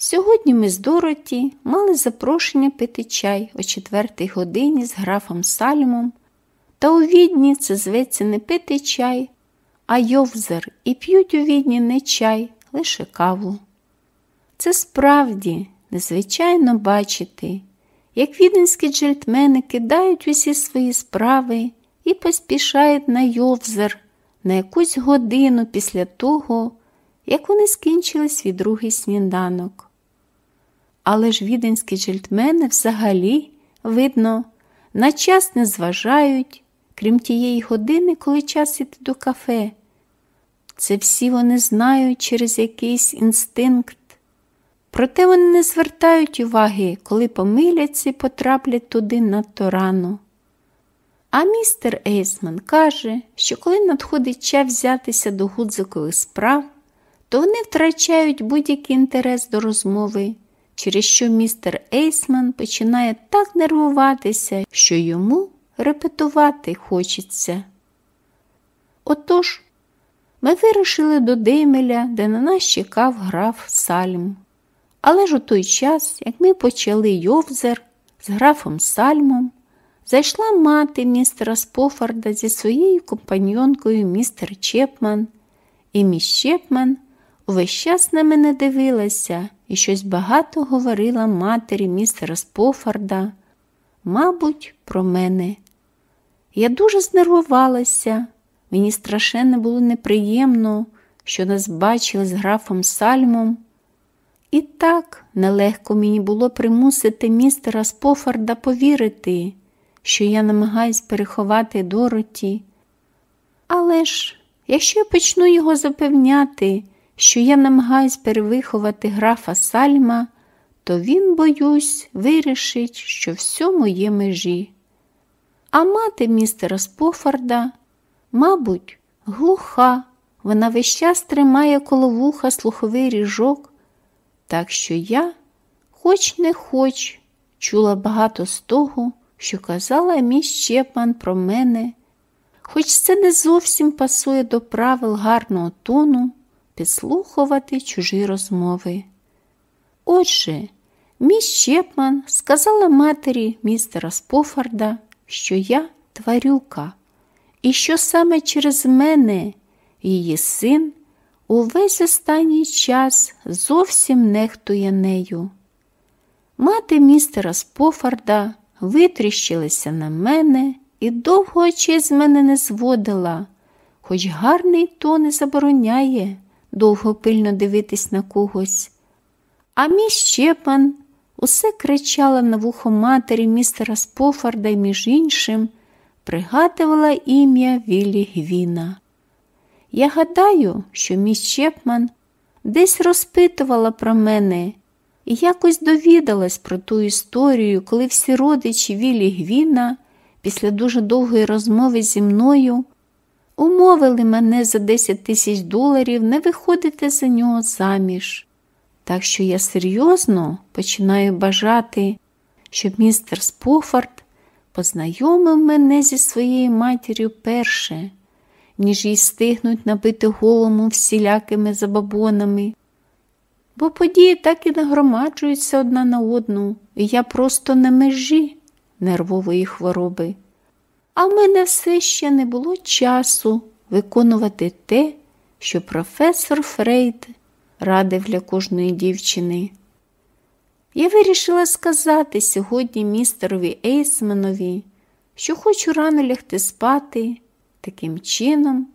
Сьогодні ми з Дороті мали запрошення пити чай о четвертій годині з графом Сальмом, та у відні це зветься не пити чай, а йовзер, і п'ють у відні не чай, лише каву. Це справді незвичайно бачити, як віденські джельтмени кидають усі свої справи і поспішають на йовзер на якусь годину після того, як вони скінчили свій другий сніданок. Але ж віденські джельтмени взагалі, видно, на час не зважають, крім тієї години, коли час іти до кафе. Це всі вони знають через якийсь інстинкт. Проте вони не звертають уваги, коли помиляться і потраплять туди надто рано. А містер Ейсман каже, що коли надходить час взятися до гудзикових справ, то вони втрачають будь-який інтерес до розмови, через що містер Ейсман починає так нервуватися, що йому репетувати хочеться. Отож, ми вирушили до Деймеля, де на нас чекав граф Сальм. Але ж у той час, як ми почали Йовзер з графом Сальмом, зайшла мати містера Спофарда зі своєю компаньонкою містер Чепман, і міс Чепман увесь час на мене дивилася і щось багато говорила матері містера Спофарда, мабуть, про мене. Я дуже знервувалася, мені страшенно було неприємно, що нас бачили з графом Сальмом. І так нелегко мені було примусити містера Спофарда повірити, що я намагаюсь переховати Дороті. Але ж, якщо я почну його запевняти, що я намагаюсь перевиховати графа Сальма, то він, боюсь, вирішить, що всьому є межі. А мати містера Спофарда, мабуть, глуха, вона весь час тримає коло вуха слуховий ріжок, так що я, хоч не хоч, чула багато з того, що казала міс Чепман про мене, хоч це не зовсім пасує до правил гарного тону підслухувати чужі розмови. Отже, міс Чепман сказала матері містера Спофарда, що я тварюка, і що саме через мене її син увесь останній час зовсім нехтує нею. Мати містера Спофарда витріщилася на мене і довго очей з мене не зводила, хоч гарний то не забороняє довго пильно дивитись на когось. А міс Щепан усе кричала на вухо матері містера Спофарда і, між іншим, пригадувала ім'я Віллі Гвіна. Я гадаю, що міс Чепман десь розпитувала про мене і якось довідалась про ту історію, коли всі родичі Віллі Гвіна після дуже довгої розмови зі мною умовили мене за 10 тисяч доларів не виходити за нього заміж. Так що я серйозно починаю бажати, щоб містер Спофорд познайомив мене зі своєю матір'ю перше, ніж їй стигнуть набити голому всілякими забабонами. Бо події так і нагромаджуються одна на одну, і я просто на межі нервової хвороби. А в мене все ще не було часу виконувати те, що професор Фрейд радив для кожної дівчини. Я вирішила сказати сьогодні містерові Ейсманові, що хочу рано лягти спати. Таким чином,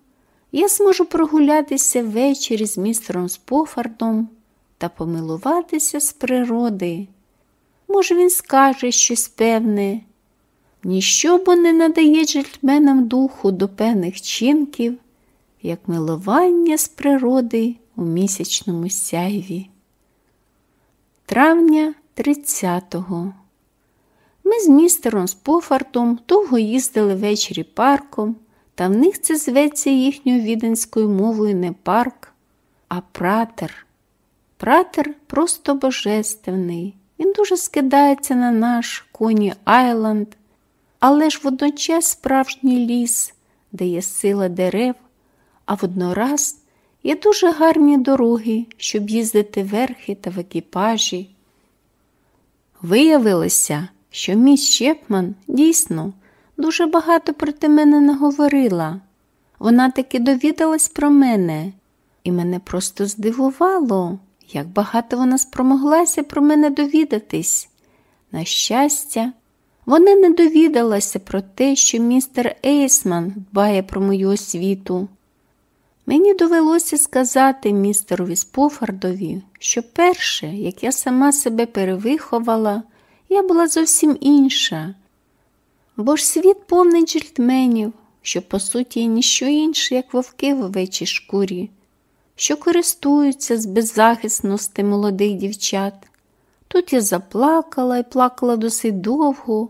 я зможу прогулятися ввечері з містером Спофардом та помилуватися з природи. Може, він скаже щось певне. Ніщо бо не надає джельтменам духу до певних чинків, як милування з природи у місячному сяйві. Травня 30-го. Ми з містером Спофартом довго їздили ввечері парком, та в них це зветься їхньою віденською мовою не парк, а пратер. Пратер просто божественний. Він дуже скидається на наш коні Айланд, але ж водночас справжній ліс, де є сила дерев, а воднораз Є дуже гарні дороги, щоб їздити верхи та в екіпажі. Виявилося, що міс Чепман дійсно дуже багато проти мене наговорила. Вона таки довідалась про мене, і мене просто здивувало, як багато вона спромоглася про мене довідатись. На щастя, вона не довідалася про те, що містер Ейсман дбає про мою освіту. Мені довелося сказати містерові Спофардові, що перше, як я сама себе перевиховала, я була зовсім інша. Бо ж світ повний джельтменів, що, по суті, є ніщо інше, як вовки в овечій шкурі, що користуються з беззахисності молодих дівчат. Тут я заплакала і плакала досить довго.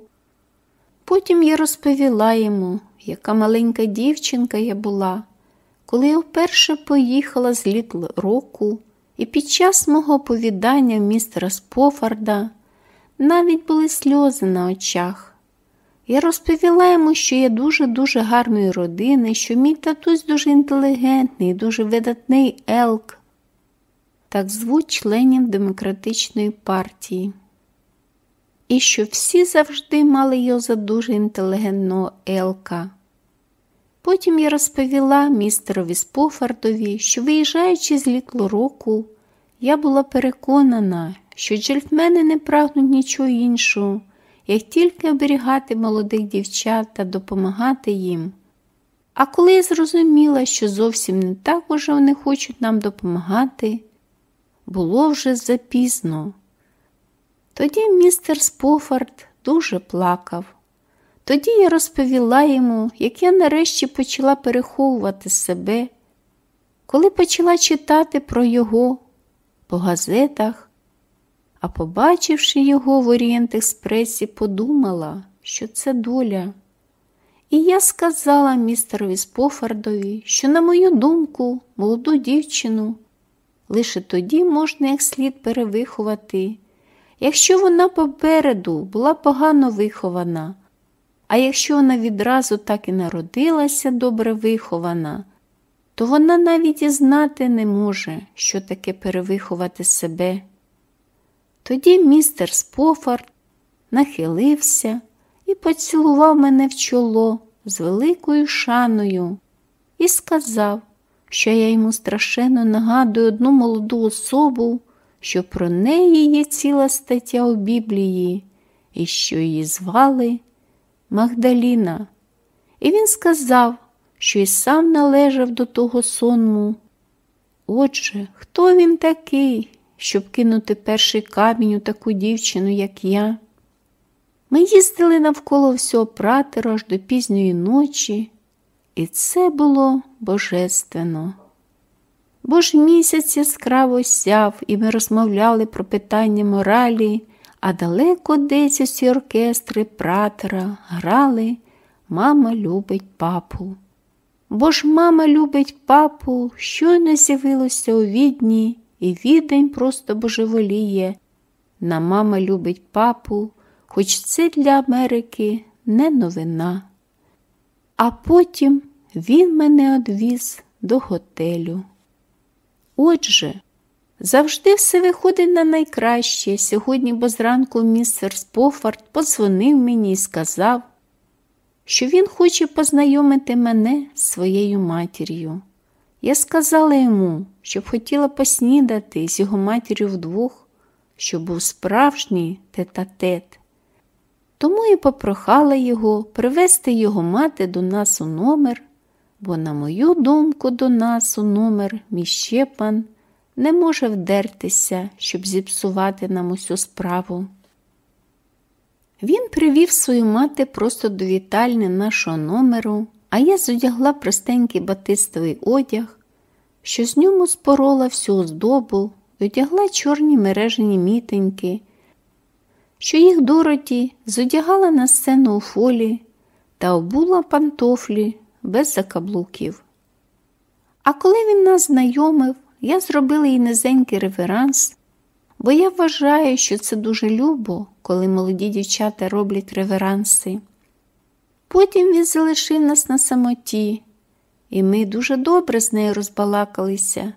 Потім я розповіла йому, яка маленька дівчинка я була, коли я вперше поїхала з Літл року, і під час мого оповідання містера Спофарда навіть були сльози на очах. Я розповіла йому, що я дуже-дуже гарної родини, що мій татусь дуже інтелігентний, дуже видатний елк. Так звуть членів Демократичної партії. І що всі завжди мали його за дуже інтелігентного елка. Потім я розповіла містерові Спофардові, що, виїжджаючи з літлороку, я була переконана, що джельтмени не прагнуть нічого іншого як тільки оберігати молодих дівчат та допомагати їм. А коли я зрозуміла, що зовсім не так уже вони хочуть нам допомагати, було вже запізно. Тоді містер Спофард дуже плакав. Тоді я розповіла йому, як я нарешті почала переховувати себе, коли почала читати про його по газетах а побачивши його в Орієнт Експресі, подумала, що це доля. І я сказала містерові Спофардові, що, на мою думку, молоду дівчину лише тоді можна як слід перевиховати, якщо вона попереду була погано вихована, а якщо вона відразу так і народилася добре вихована, то вона навіть і знати не може, що таке перевиховати себе. Тоді містер Спофард нахилився і поцілував мене в чоло з великою шаною і сказав, що я йому страшенно нагадую одну молоду особу, що про неї є ціла стаття у Біблії, і що її звали Магдаліна. І він сказав, що й сам належав до того сонму. Отже, хто він такий? щоб кинути перший камінь у таку дівчину, як я. Ми їздили навколо всього пратеру аж до пізньої ночі, і це було божественно. Бо ж місяць яскраво сяв, і ми розмовляли про питання моралі, а далеко десь оркестри пратера грали Мама любить папу. Бо ж мама любить папу, щойно з'явилося у відні і відень просто божеволіє. На мама любить папу, хоч це для Америки не новина. А потім він мене одвіз до готелю. Отже, завжди все виходить на найкраще. Сьогодні, бо зранку містер Спофард подзвонив мені і сказав, що він хоче познайомити мене з своєю матір'ю. Я сказала йому, щоб хотіла поснідати з його матір'ю вдвох, що був справжній тет-а-тет. Тому і попрохала його привезти його мати до нас у номер, бо, на мою думку, до нас у номер мій щепан не може вдертися, щоб зіпсувати нам усю справу. Він привів свою мати просто до вітальні нашого номеру а я зодягла простенький батистовий одяг, що з ньому спорола всю оздобу одягла чорні мережені мітеньки, що їх Дороті зодягала на сцену у фолі та обула пантофлі без закаблуків. А коли він нас знайомив, я зробила їй низенький реверанс, бо я вважаю, що це дуже любо, коли молоді дівчата роблять реверанси. Потім він залишив нас на самоті, і ми дуже добре з нею розбалакалися.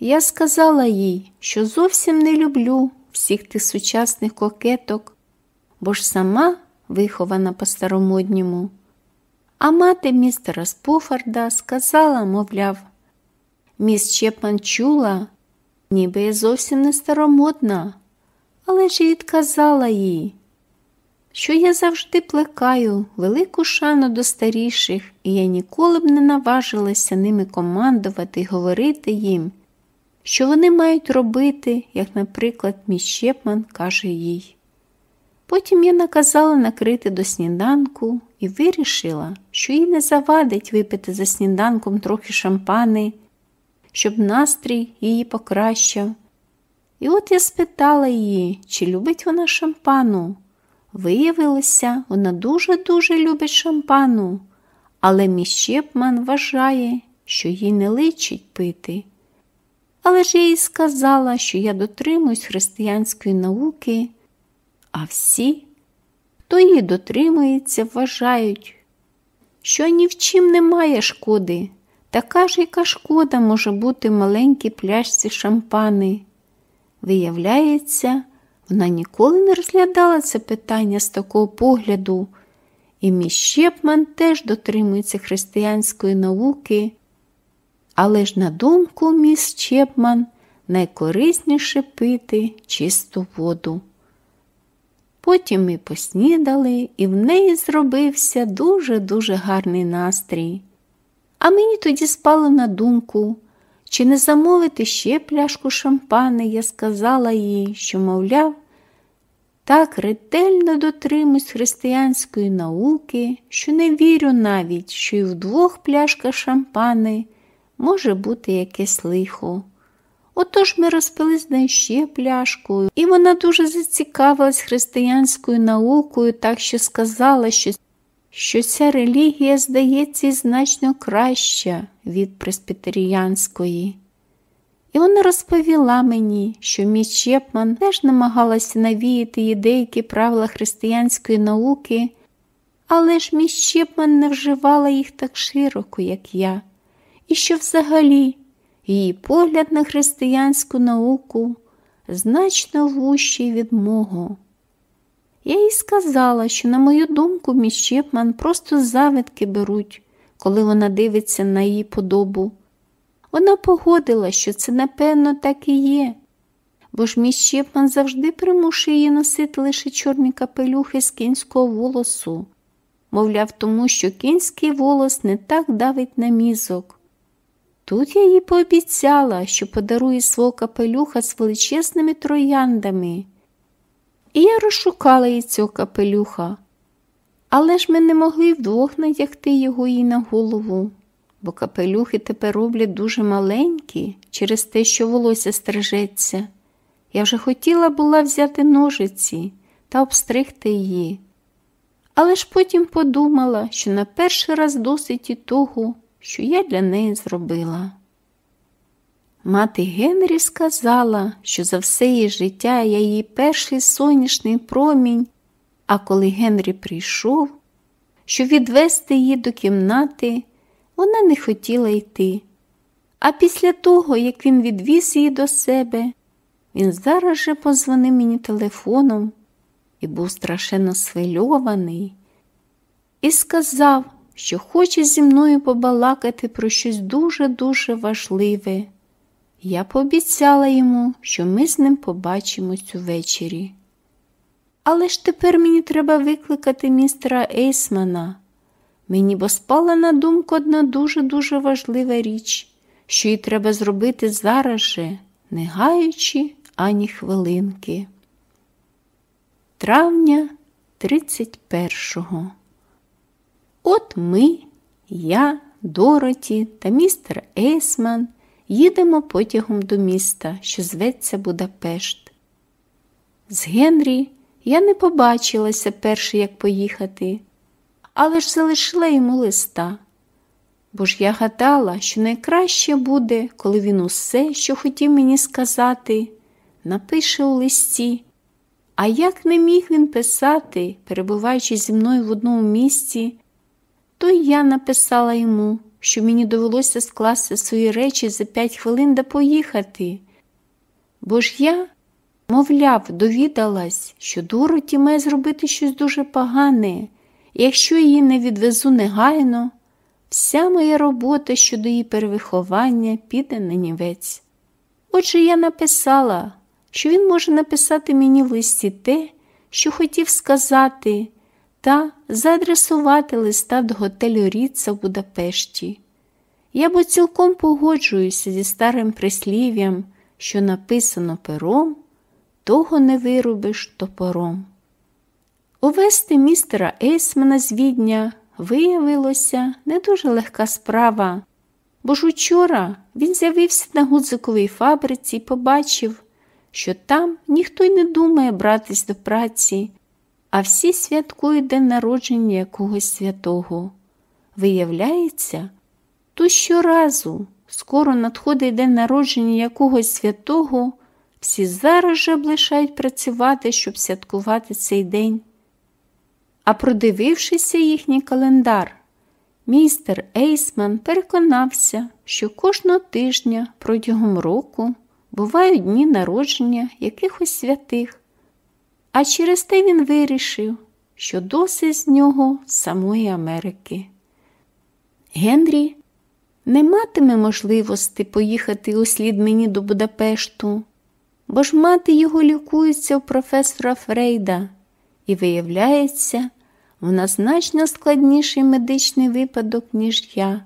Я сказала їй, що зовсім не люблю всіх тих сучасних кокеток, бо ж сама вихована по-старомодньому. А мати містера Спофарда сказала, мовляв, міс Чепман чула, ніби я зовсім не старомодна, але ж і відказала їй, що я завжди плекаю велику шану до старіших, і я ніколи б не наважилася ними командувати і говорити їм, що вони мають робити, як, наприклад, міс Чепман каже їй. Потім я наказала накрити до сніданку і вирішила, що їй не завадить випити за сніданком трохи шампани, щоб настрій її покращав. І от я спитала її, чи любить вона шампану. Виявилося, вона дуже-дуже любить шампану, але мій Щепман вважає, що їй не личить пити. Але ж я їй сказала, що я дотримуюсь християнської науки, а всі, хто її дотримується, вважають, що ні в чим немає шкоди. Така ж яка шкода може бути в маленькій пляшці шампани. Виявляється, вона ніколи не розглядала це питання з такого погляду, і мій Щепман теж дотримується християнської науки, але ж, на думку міс Чепман, найкорисніше пити чисту воду. Потім ми поснідали, і в неї зробився дуже-дуже гарний настрій. А мені тоді спало на думку, чи не замовити ще пляшку шампани, я сказала їй, що, мовляв, так ретельно дотримуюсь християнської науки, що не вірю навіть, що і в двох пляшках шампани може бути якесь лихо. Отож ми розпили з ще пляшку, і вона дуже зацікавилась християнською наукою, так що сказала, що що ця релігія здається значно краща від преспітеріянської. І вона розповіла мені, що міс Чепман теж намагалася навіяти їй деякі правила християнської науки, але ж міс Чепман не вживала їх так широко, як я, і що взагалі її погляд на християнську науку значно вущий від мого. Я їй сказала, що, на мою думку, міс Чепман просто завидки беруть, коли вона дивиться на її подобу. Вона погодила, що це, напевно, так і є, бо ж міс Чепман завжди примушує її носити лише чорні капелюхи з кінського волосу, мовляв, тому що кінський волос не так давить на мізок. Тут я їй пообіцяла, що подарує свого капелюха з величезними трояндами. І я розшукала їй цього капелюха, але ж ми не могли вдвох надягти його їй на голову, бо капелюхи тепер роблять дуже маленькі через те, що волосся стрижеться. Я вже хотіла була взяти ножиці та обстригти її. Але ж потім подумала, що на перший раз досить і того, що я для неї зробила. Мати Генрі сказала, що за все її життя я її перший сонячний промінь, а коли Генрі прийшов, щоб відвести її до кімнати, вона не хотіла йти. А після того, як він відвіз її до себе, він зараз же позвонив мені телефоном і був страшенно свильований і сказав, що хоче зі мною побалакати про щось дуже-дуже важливе. Я пообіцяла йому, що ми з ним побачимось увечері. Але ж тепер мені треба викликати містера Ейсмана. Мені бо спала на думку одна дуже-дуже важлива річ, що їй треба зробити зараз же, не гаючи ані хвилинки. Травня 31-го. От ми, я, Дороті та містер Ейсман їдемо потягом до міста, що зветься Будапешт. З Генрі я не побачилася перше, як поїхати, але ж залишила йому листа. Бо ж я гадала, що найкраще буде, коли він усе, що хотів мені сказати, напише у листі. А як не міг він писати, перебуваючи зі мною в одному місці, то й я написала йому що мені довелося скласти свої речі за п'ять хвилин да поїхати. Бо ж я, мовляв, довідалась, що Дороті має зробити щось дуже погане, якщо її не відвезу негайно, вся моя робота щодо її перевиховання піде на нівець. Отже, я написала, що він може написати мені в листі те, що хотів сказати, та заадресувати листа до готелю Ріца в Будапешті. Я бо цілком погоджуюся зі старим прислів'ям, що написано пером, того не виробиш топором. Увести містера Ейсмана з відня виявилося не дуже легка справа, бо ж учора він з'явився на гудзиковій фабриці і побачив, що там ніхто й не думає братись до праці, а всі святкують день народження якогось святого. Виявляється, то щоразу скоро надходить день народження якогось святого, всі зараз же облишають працювати, щоб святкувати цей день. А продивившися їхній календар, містер Ейсман переконався, що кожного тижня протягом року бувають дні народження якихось святих, а через те він вирішив, що досить з нього самої Америки. Генрі не матиме можливості поїхати услід мені до Будапешту, бо ж мати його лікується у професора Фрейда, і виявляється, вона значно складніший медичний випадок, ніж я.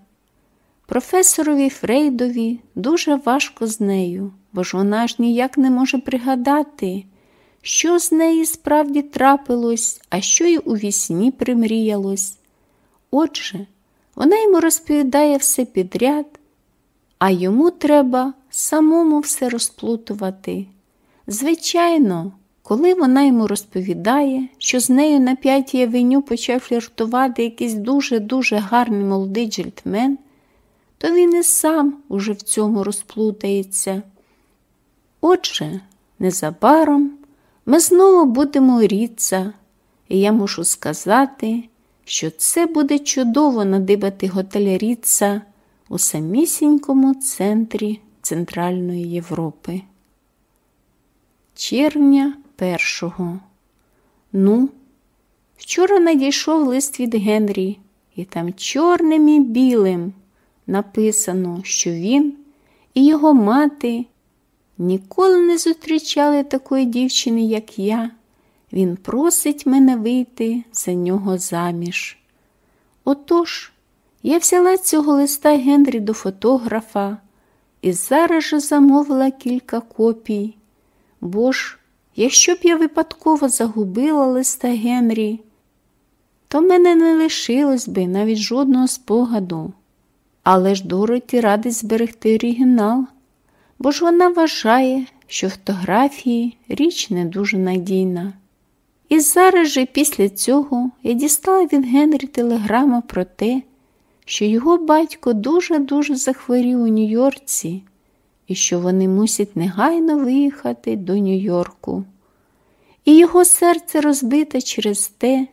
Професорові Фрейдові дуже важко з нею, бо ж вона ж ніяк не може пригадати, що з неї справді трапилось, а що й у вісні примріялось. Отже, вона йому розповідає все підряд, а йому треба самому все розплутувати. Звичайно, коли вона йому розповідає, що з нею на п'ятій авеню почав фліртувати якийсь дуже-дуже гарний молодий джельтмен, то він і сам уже в цьому розплутається. Отже, незабаром ми знову будемо рідця, і я мушу сказати, що це буде чудово надибати готель Ріца у самісінькому центрі Центральної Європи. Червня першого. Ну, вчора надійшов лист від Генрі, і там чорним і білим написано, що він і його мати ніколи не зустрічали такої дівчини, як я. Він просить мене вийти за нього заміж. Отож, я взяла цього листа Генрі до фотографа і зараз же замовила кілька копій. Бо ж, якщо б я випадково загубила листа Генрі, то мене не лишилось би навіть жодного спогаду. Але ж Дороті радить зберегти оригінал, бо ж вона вважає, що фотографії річ не дуже надійна. І зараз же після цього я дістала від Генрі телеграму про те, що його батько дуже-дуже захворів у Нью-Йорці і що вони мусять негайно виїхати до Нью-Йорку. І його серце розбите через те,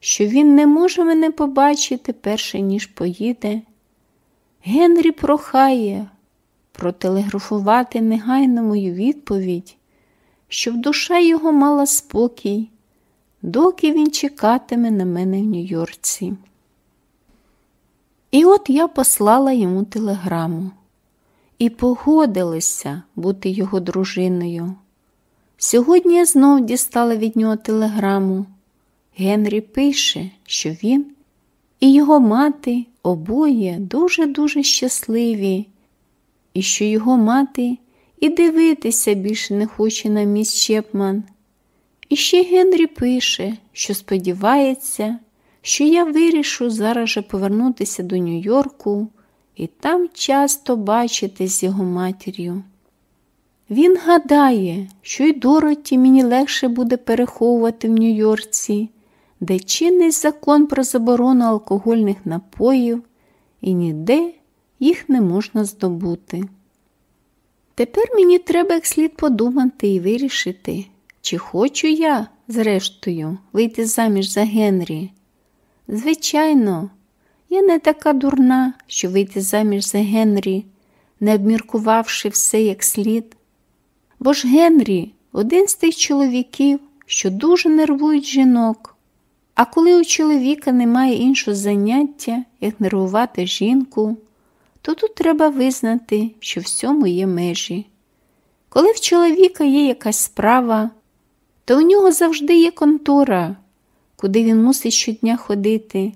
що він не може мене побачити перше, ніж поїде. Генрі прохає протелеграфувати негайно мою відповідь, щоб душа його мала спокій, доки він чекатиме на мене в Нью-Йорці. І от я послала йому телеграму і погодилася бути його дружиною. Сьогодні я знов дістала від нього телеграму. Генрі пише, що він і його мати обоє дуже-дуже щасливі, і що його мати і дивитися більше не хоче на міс Чепман. І ще Генрі пише, що сподівається, що я вирішу зараз же повернутися до Нью-Йорку і там часто бачити з його матір'ю. Він гадає, що й Дороті мені легше буде переховувати в Нью-Йорці, де чинний закон про заборону алкогольних напоїв, і ніде їх не можна здобути. Тепер мені треба як слід подумати і вирішити, чи хочу я, зрештою, вийти заміж за Генрі. Звичайно, Я не така дурна, що вийти заміж за Генрі, не обміркувавши все як слід. Бо ж Генрі один з тих чоловіків, що дуже нервують жінок. А коли у чоловіка немає іншого заняття, як нервувати жінку, то тут треба визнати, що всьому є межі. Коли в чоловіка є якась справа, то у нього завжди є контора, куди він мусить щодня ходити.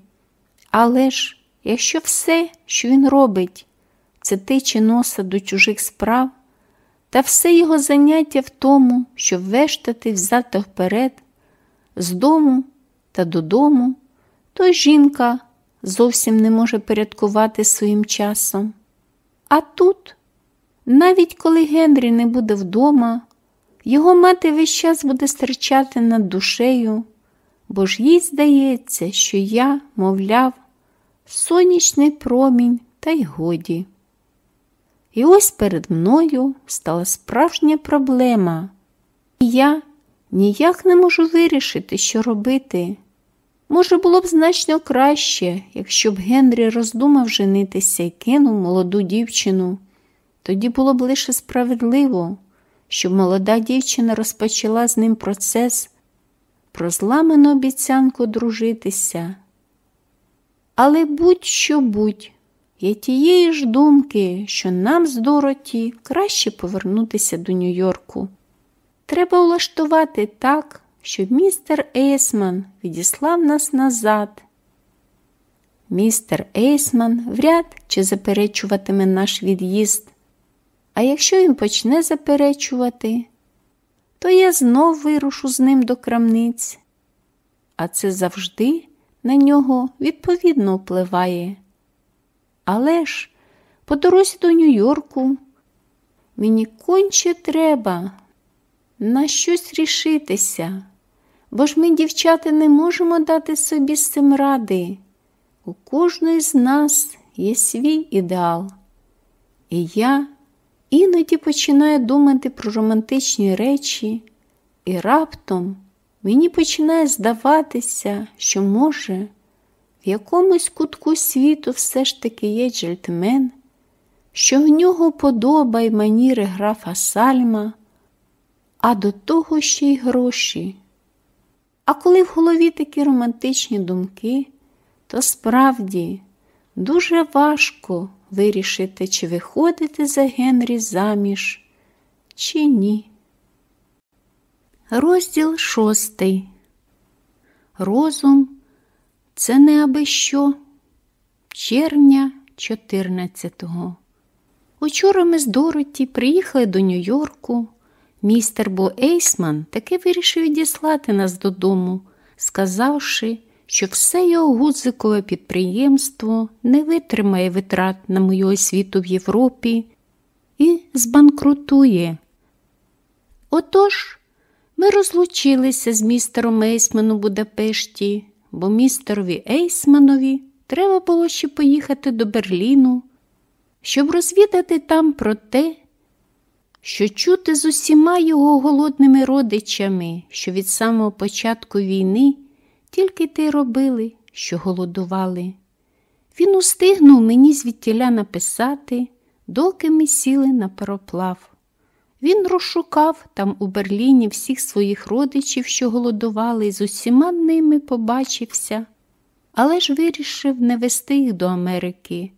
Але ж, якщо все, що він робить, це тиче носа до чужих справ, та все його заняття в тому, щоб вештати взад та вперед, з дому та додому, то жінка зовсім не може порядкувати своїм часом. А тут, навіть коли Генрі не буде вдома, його мати весь час буде стерчати над душею, бо ж їй здається, що я, мовляв, сонячний промінь та й годі. І ось перед мною стала справжня проблема, і я ніяк не можу вирішити, що робити. Може, було б значно краще, якщо б Генрі роздумав женитися і кинув молоду дівчину. Тоді було б лише справедливо, щоб молода дівчина розпочала з ним процес про зламану обіцянку дружитися. Але будь-що будь, є тієї ж думки, що нам з Дороті краще повернутися до Нью-Йорку. Треба улаштувати так, щоб містер Ейсман відіслав нас назад. Містер Ейсман вряд чи заперечуватиме наш від'їзд. А якщо він почне заперечувати, то я знов вирушу з ним до крамниць, а це завжди на нього відповідно впливає. Але ж по дорозі до Нью-Йорку мені конче треба на щось рішитися, бо ж ми, дівчата, не можемо дати собі з цим ради. У кожної з нас є свій ідеал. І я іноді починаю думати про романтичні речі, і раптом мені починає здаватися, що, може, в якомусь кутку світу все ж таки є джельтмен, що в нього подоба й маніри графа Сальма, а до того ще й гроші. А коли в голові такі романтичні думки, то справді дуже важко вирішити, чи виходити за Генрі заміж, чи ні. Розділ шостий. Розум це не аби що. Червня 14-го. Учора ми з Дороті приїхали до Нью-Йорку. Містер Бо Ейсман таки вирішив відіслати нас додому, сказавши, що все його гудзикове підприємство не витримає витрат на мою освіту в Європі і збанкрутує. Отож, ми розлучилися з містером Ейсманом у Будапешті, бо містерові Ейсманові треба було ще поїхати до Берліну, щоб розвідати там про те, що чути з усіма його голодними родичами, що від самого початку війни тільки те робили, що голодували. Він устигнув мені звідтіля написати, доки ми сіли на пароплав. Він розшукав там у Берліні всіх своїх родичів, що голодували, і з усіма ними побачився, але ж вирішив не вести їх до Америки.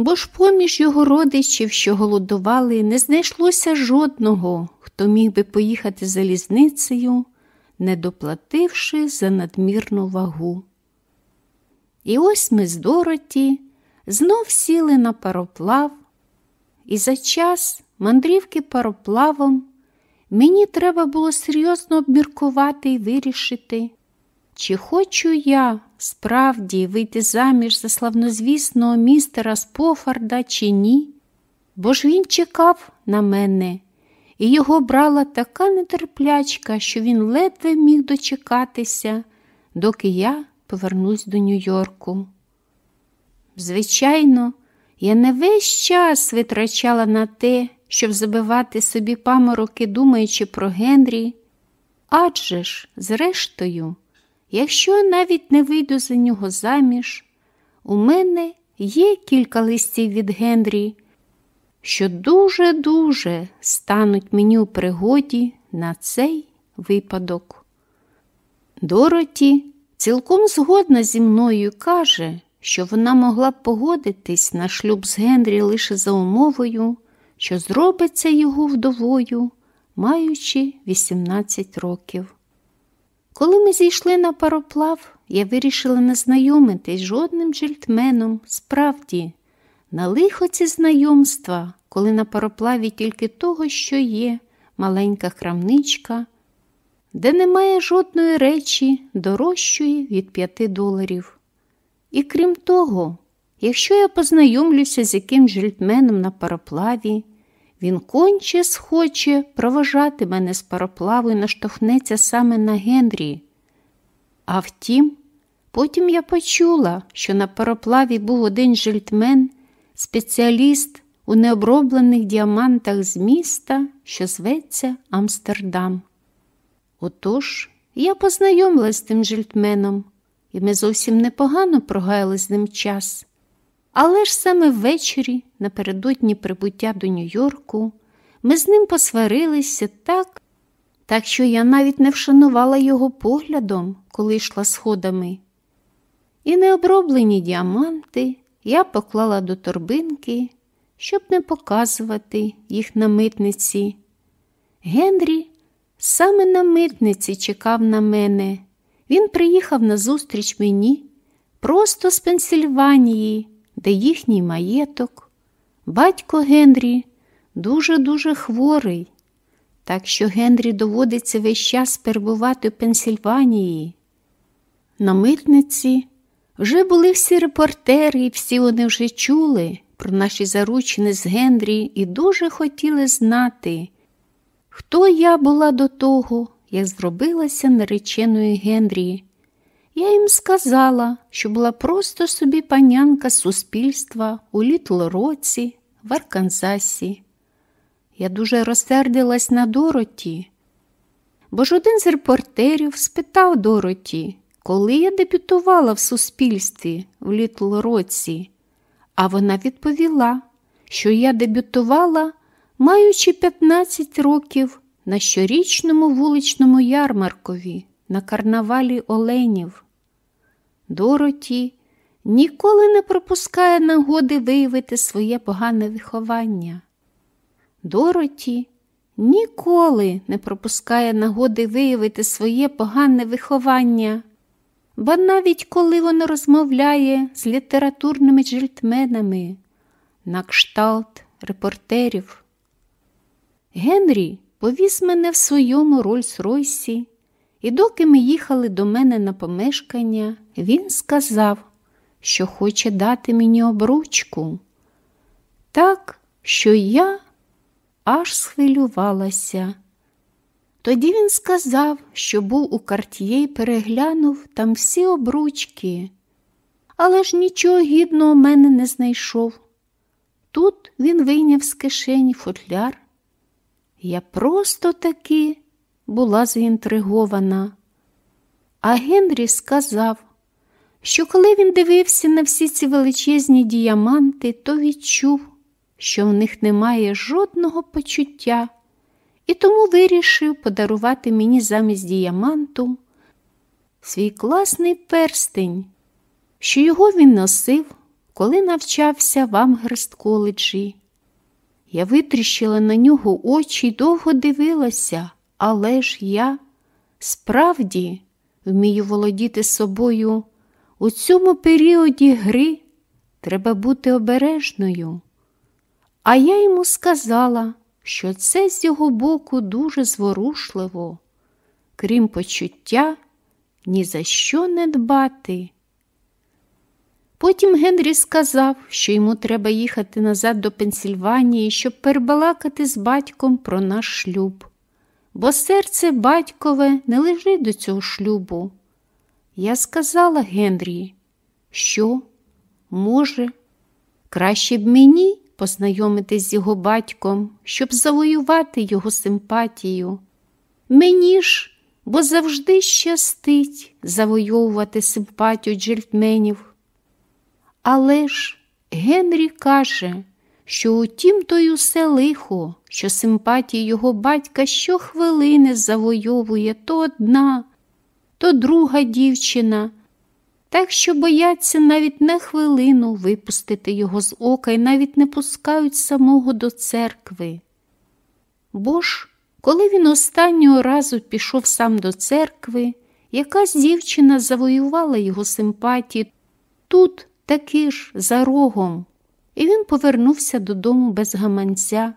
Бо ж поміж його родичів, що голодували, не знайшлося жодного, хто міг би поїхати залізницею, не доплативши за надмірну вагу. І ось ми з Дороті знов сіли на пароплав, і за час мандрівки пароплавом мені треба було серйозно обміркувати і вирішити, чи хочу я справді вийти заміж за славнозвісного містера Спофарда, чи ні, бо ж він чекав на мене, і його брала така нетерплячка, що він ледве міг дочекатися, доки я повернусь до Нью-Йорку. Звичайно, я не весь час витрачала на те, щоб забивати собі памороки, думаючи про Генрі, адже ж, зрештою, якщо я навіть не вийду за нього заміж, у мене є кілька листів від Генрі, що дуже-дуже стануть мені у пригоді на цей випадок. Дороті цілком згодна зі мною каже, що вона могла б погодитись на шлюб з Генрі лише за умовою, що зробиться його вдовою, маючи 18 років. Коли ми зійшли на пароплав, я вирішила не знайомитись жодним джельтменом, справді, на лихо ці знайомства, коли на пароплаві тільки того, що є, маленька крамничка, де немає жодної речі, дорожчої від п'яти доларів. І крім того, якщо я познайомлюся з яким жильтменом на пароплаві, він конче схоче проважати мене з пароплаву і наштовхнеться саме на Генрі. А втім, потім я почула, що на пароплаві був один жильтмен, спеціаліст у необроблених діамантах з міста, що зветься Амстердам. Отож, я познайомилась з тим жильтменом, і ми зовсім непогано прогаяли з ним час. Але ж саме ввечері, напередодні прибуття до Нью-Йорку, ми з ним посварилися так, так що я навіть не вшанувала його поглядом, коли йшла сходами. І необроблені діаманти я поклала до торбинки, щоб не показувати їх на митниці. Генрі саме на митниці чекав на мене. Він приїхав назустріч мені просто з Пенсільванії де їхній маєток. Батько Генрі дуже-дуже хворий, так що Генрі доводиться весь час перебувати в Пенсільванії. На митниці вже були всі репортери, і всі вони вже чули про наші заручини з Генрі і дуже хотіли знати, хто я була до того, як зробилася нареченою Генрі. Я їм сказала, що була просто собі панянка суспільства у Літлороці, в Арканзасі. Я дуже розсердилась на Дороті, бо ж один з репортерів спитав Дороті, коли я дебютувала в суспільстві в Літлороці, а вона відповіла, що я дебютувала, маючи 15 років на щорічному вуличному ярмаркові на карнавалі Оленів. Дороті ніколи не пропускає нагоди виявити своє погане виховання. Дороті ніколи не пропускає нагоди виявити своє погане виховання, бо навіть коли вона розмовляє з літературними джельтменами на кшталт репортерів. Генрі повіз мене в своєму Рольс-Ройсі і доки ми їхали до мене на помешкання, він сказав, що хоче дати мені обручку. Так, що я аж схвилювалася. Тоді він сказав, що був у карт'є і переглянув там всі обручки, але ж нічого гідного мене не знайшов. Тут він вийняв з кишені футляр. Я просто таки була заінтригована. А Генрі сказав, що коли він дивився на всі ці величезні діаманти, то відчув, що в них немає жодного почуття, і тому вирішив подарувати мені замість діаманту свій класний перстень, що його він носив, коли навчався в Амгерст коледжі. Я витріщила на нього очі й довго дивилася. Але ж я справді вмію володіти собою. У цьому періоді гри треба бути обережною. А я йому сказала, що це з його боку дуже зворушливо, крім почуття, ні за що не дбати. Потім Генрі сказав, що йому треба їхати назад до Пенсільванії, щоб перебалакати з батьком про наш шлюб бо серце батькове не лежить до цього шлюбу. Я сказала Генрі, що, може, краще б мені познайомитись з його батьком, щоб завоювати його симпатію. Мені ж, бо завжди щастить завойовувати симпатію джельтменів. Але ж Генрі каже, що утім то й усе лихо, що симпатії його батька щохвилини завойовує то одна, то друга дівчина, так що бояться навіть на хвилину випустити його з ока і навіть не пускають самого до церкви. Бо ж, коли він останнього разу пішов сам до церкви, якась дівчина завоювала його симпатії тут таки ж за рогом, і він повернувся додому без гаманця.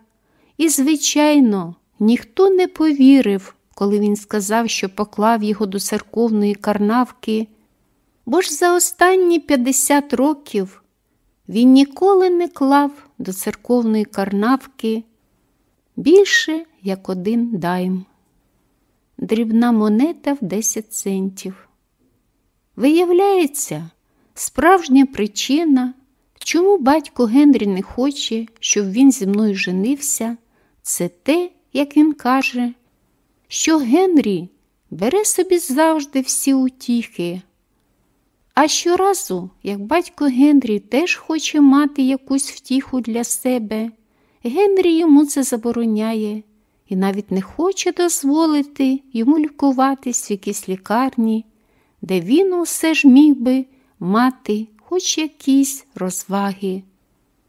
І, звичайно, ніхто не повірив, коли він сказав, що поклав його до церковної карнавки, бо ж за останні 50 років він ніколи не клав до церковної карнавки більше як один дайм. Дрібна монета в 10 центів. Виявляється, справжня причина, чому батько Генрі не хоче, щоб він зі мною женився, це те, як він каже, що Генрі бере собі завжди всі утіхи. А щоразу, як батько Генрі теж хоче мати якусь втіху для себе, Генрі йому це забороняє і навіть не хоче дозволити йому лікуватись в якійсь лікарні, де він усе ж міг би мати хоч якісь розваги,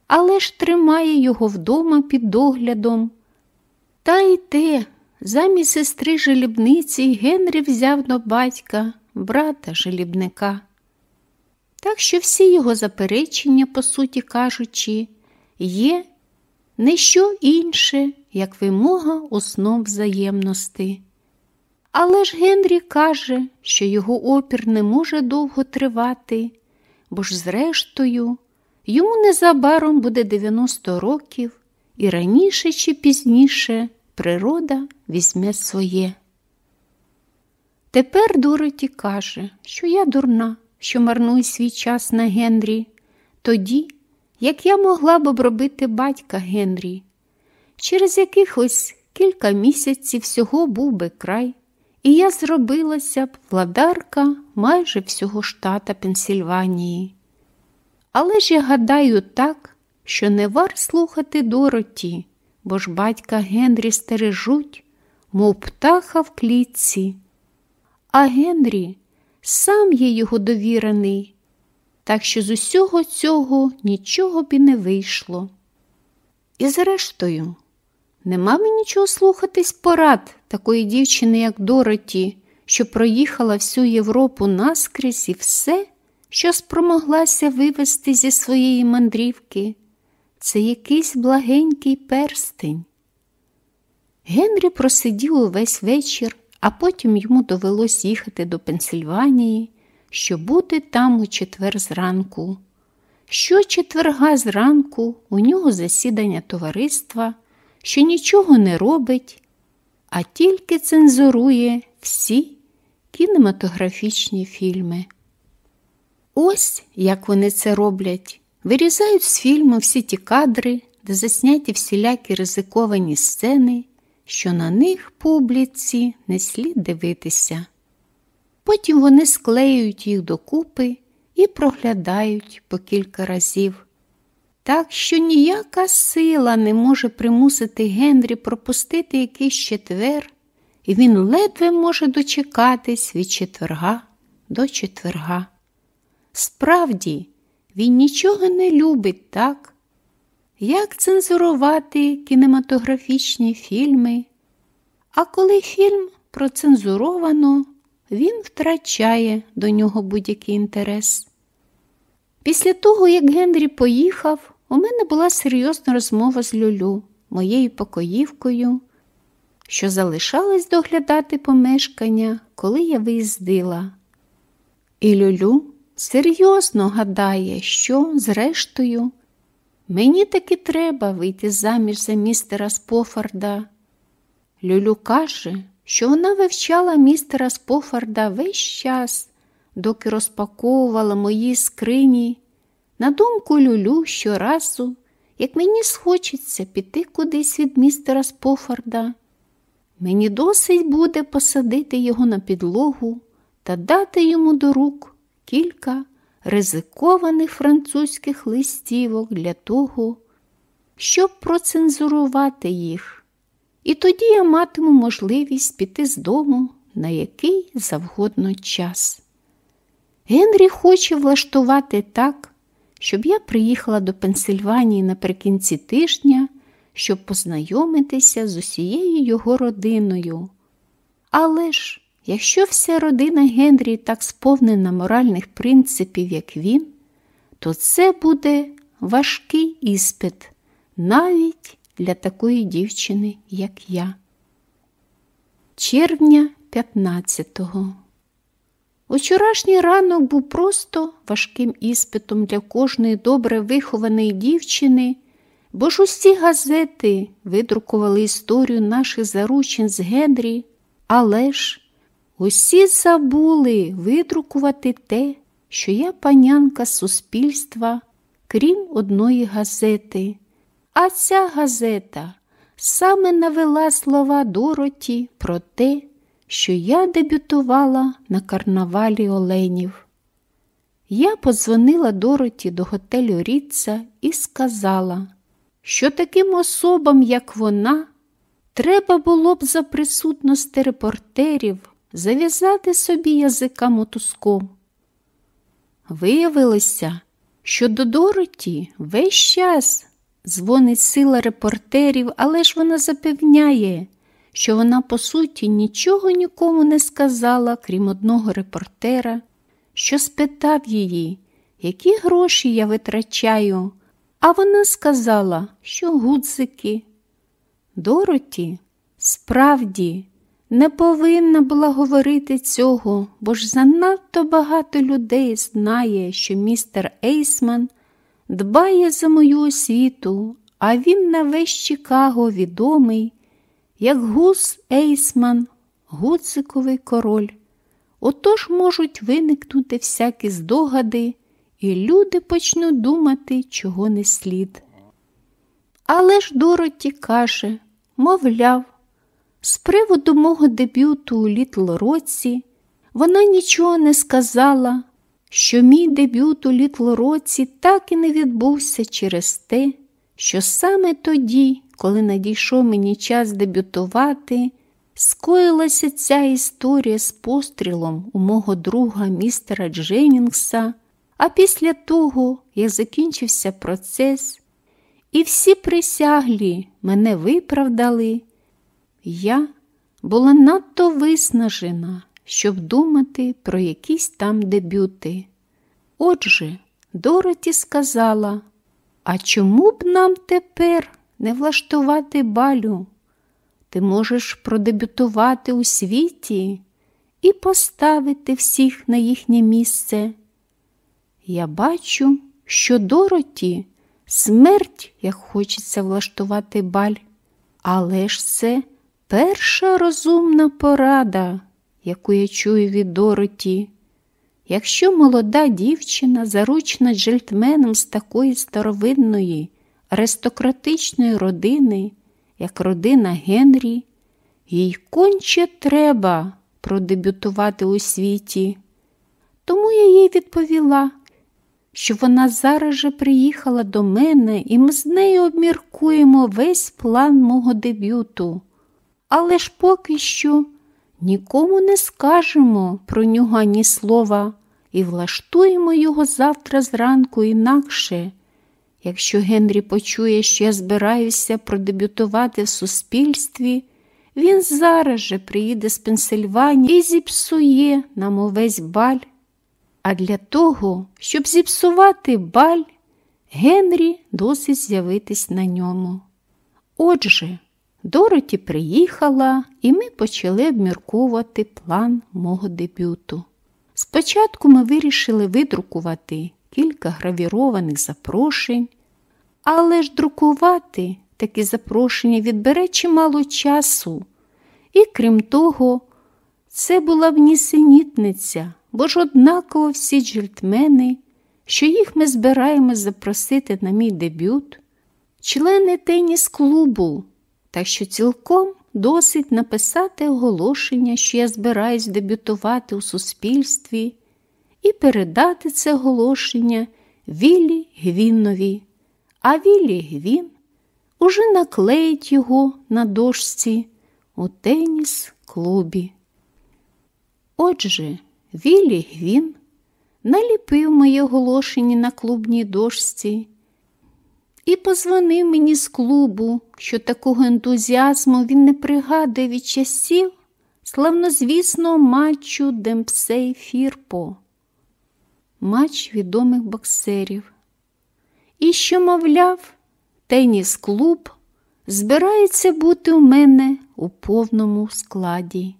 але ж тримає його вдома під доглядом. Та й те, замість сестри жалібниці Генрі взяв до батька, брата жалібника. Так що всі його заперечення, по суті кажучи, є не що інше, як вимога основ взаємності. Але ж Генрі каже, що його опір не може довго тривати, бо ж, зрештою, йому незабаром буде 90 років, і раніше чи пізніше природа візьме своє. Тепер Дороті каже, що я дурна, що марную свій час на Генрі, тоді, як я могла б обробити батька Генрі. Через якихось кілька місяців всього був би край, і я зробилася б владарка майже всього штата Пенсільванії. Але ж я гадаю так, що не вар слухати Дороті, бо ж батька Генрі стережуть, мов птаха в клітці. А Генрі сам є його довірений, так що з усього цього нічого б і не вийшло. І зрештою, нема мені чого слухатись порад такої дівчини, як Дороті, що проїхала всю Європу наскрізь і все, що спромоглася вивести зі своєї мандрівки, це якийсь благенький перстень. Генрі просидів увесь вечір, а потім йому довелось їхати до Пенсильванії, що бути там у четвер зранку. Щочетверга зранку у нього засідання товариства, що нічого не робить, а тільки цензурує всі кінематографічні фільми. Ось як вони це роблять. Вирізають з фільму всі ті кадри, де засняті всілякі ризиковані сцени, що на них публіці не слід дивитися. Потім вони склеюють їх докупи і проглядають по кілька разів. Так що ніяка сила не може примусити Генрі пропустити якийсь четвер, і він ледве може дочекатись від четверга до четверга. Справді, він нічого не любить так, як цензурувати кінематографічні фільми, а коли фільм процензуровано, він втрачає до нього будь-який інтерес. Після того, як Генрі поїхав, у мене була серйозна розмова з Люлю, моєю покоївкою, що залишалась доглядати помешкання, коли я виїздила. І Люлю серйозно гадає, що, зрештою, мені таки треба вийти заміж за містера Спофорда. Люлю каже, що вона вивчала містера Спофорда весь час, доки розпаковувала мої скрині. На думку Люлю щоразу, як мені схочеться піти кудись від містера Спофорда, мені досить буде посадити його на підлогу та дати йому до рук кілька ризикованих французьких листівок для того, щоб процензурувати їх. І тоді я матиму можливість піти з дому на який завгодно час. Генрі хоче влаштувати так, щоб я приїхала до Пенсильванії наприкінці тижня, щоб познайомитися з усією його родиною. Але ж, якщо вся родина Генрі так сповнена моральних принципів, як він, то це буде важкий іспит навіть для такої дівчини, як я. Червня 15-го Учорашній ранок був просто важким іспитом для кожної добре вихованої дівчини, бо ж усі газети видрукували історію наших заручин з Генрі, але ж усі забули видрукувати те, що я панянка суспільства, крім одної газети. А ця газета саме навела слова Дороті про те, що я дебютувала на карнавалі Оленів. Я подзвонила Дороті до готелю Ріцца і сказала, що таким особам, як вона, треба було б за присутності репортерів зав'язати собі язика мотузком. Виявилося, що до Дороті весь час дзвонить сила репортерів, але ж вона запевняє, що вона, по суті, нічого нікому не сказала, крім одного репортера, що спитав її, які гроші я витрачаю, а вона сказала, що гудзики. Дороті справді не повинна була говорити цього, бо ж занадто багато людей знає, що містер Ейсман дбає за мою освіту, а він на весь Чикаго відомий як гус Ейсман, гуциковий король. Отож можуть виникнути всякі здогади, і люди почнуть думати, чого не слід. Але ж Дороті каже, мовляв, з приводу мого дебюту у Літл Році вона нічого не сказала, що мій дебют у Літл Році так і не відбувся через те, що саме тоді, коли надійшов мені час дебютувати, скоїлася ця історія з пострілом у мого друга містера Дженнінгса, а після того, як закінчився процес, і всі присяглі мене виправдали, я була надто виснажена, щоб думати про якісь там дебюти. Отже, Дороті сказала, а чому б нам тепер не влаштувати балю? Ти можеш продебютувати у світі і поставити всіх на їхнє місце. Я бачу, що Дороті смерть, як хочеться влаштувати баль, але ж це перша розумна порада, яку я чую від Дороті. Якщо молода дівчина, заручна джельтменом з такої старовинної, аристократичної родини, як родина Генрі, їй конче треба продебютувати у світі. Тому я їй відповіла, що вона зараз же приїхала до мене, і ми з нею обміркуємо весь план мого дебюту. Але ж поки що нікому не скажемо про нього ні слова і влаштуємо його завтра зранку інакше. Якщо Генрі почує, що я збираюся продебютувати в суспільстві, він зараз же приїде з Пенсильванії і зіпсує нам увесь баль. А для того, щоб зіпсувати баль, Генрі досить з'явитись на ньому. Отже, Дороті приїхала, і ми почали обмірковувати план мого дебюту. Спочатку ми вирішили видрукувати кілька гравірованих запрошень, але ж друкувати такі запрошення відбере чимало часу. І крім того, це була б нісенітниця, бо ж однаково всі джельтмени, що їх ми збираємо запросити на мій дебют, члени теніс клубу, так що цілком досить написати оголошення, що я збираюсь дебютувати у суспільстві і передати це оголошення Віллі Гвіннові, а Віллі Гвін уже наклеїть його на дошці у теніс клубі. Отже, Віллі Гвін наліпив моє оголошення на клубній дошці і позвонив мені з клубу, що такого ентузіазму він не пригадує від часів славнозвісного матчу Демпсей Фірпо, матч відомих боксерів. І що, мовляв, теніс клуб збирається бути у мене у повному складі.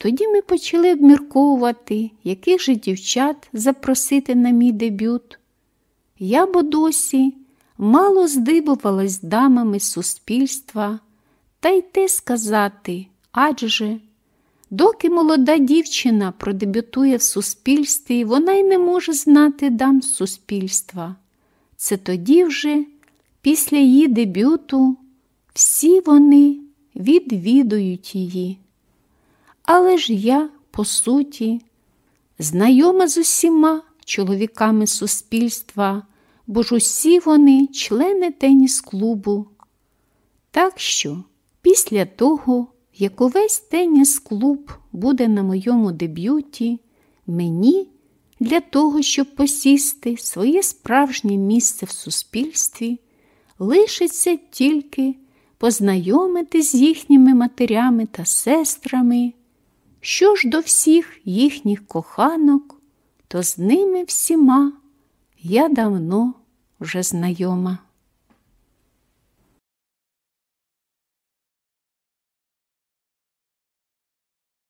Тоді ми почали обмірковувати, яких же дівчат запросити на мій дебют. Я бо досі мало здибувалась дамами суспільства, та й те сказати, адже, доки молода дівчина продебютує в суспільстві, вона й не може знати дам суспільства. Це тоді вже, після її дебюту, всі вони відвідують її. Але ж я, по суті, знайома з усіма чоловіками суспільства, бо ж усі вони члени теніс-клубу. Так що, після того, як увесь теніс-клуб буде на моєму дебюті, мені для того, щоб посісти своє справжнє місце в суспільстві, лишиться тільки познайомити з їхніми матерями та сестрами. Що ж до всіх їхніх коханок, то з ними всіма я давно вже знайома.